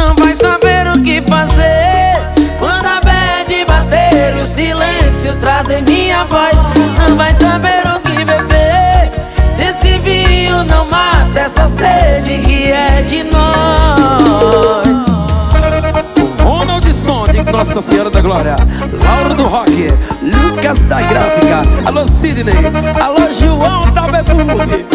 Não vai saber o que fazer. Quando a bad bater o silêncio trazer minha voz. Não vai saber o que beber. Se esse vinho não mata essa sede que é de nós. Ronald Som de Nossa Senhora da Glória. Lauro do Rock Lucas da Gráfica. Alô Sidney. Alô João da Bebug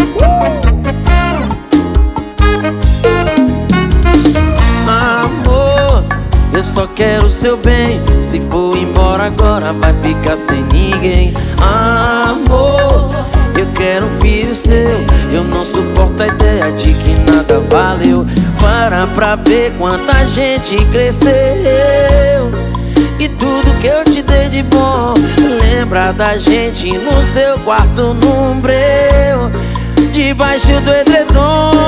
só quero o seu bem. Se for embora agora vai ficar sem ninguém. Amor, eu quero um filho seu. Eu não suporto a ideia de que nada valeu. Para pra ver quanta gente cresceu. E tudo que eu te dei de bom Lembra da gente no seu quarto no breu. Debaixo do edredom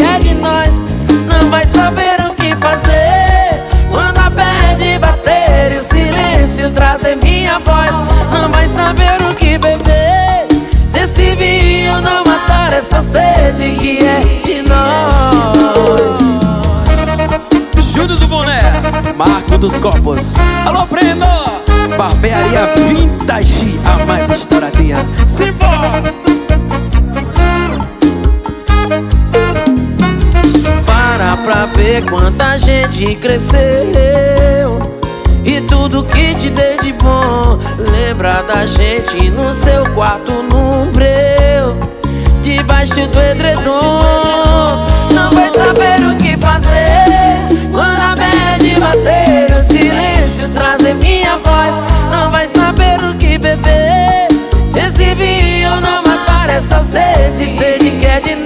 é de nós Não vai saber o que fazer Quando a pede bater E o silêncio trazer minha voz Não vai saber o que beber Se esse vinho não matar essa sede que é de nós Júnior do Boné, Marco dos Copos. Alô, Breno! Barbearia Vintage, a mais estouradinha. Simbora! Pra ver quanta gente cresceu. E tudo que te dei de bom Lembra da gente no seu quarto no breu. Debaixo do edredom Não vai saber o que fazer. Quando a bad bater O silêncio trazer minha voz. Não vai saber o que beber. Se esse vinho não matar essa sede Sede que é de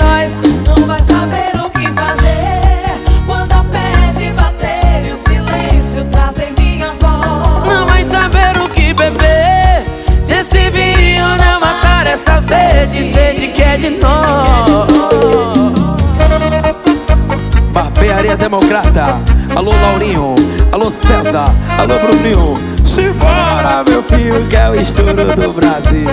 Barbearia Democrata. Alô, Laurinho. Alô, César. Alô, Bruninho. Simbora, meu filho, que é o estouro do Brasil.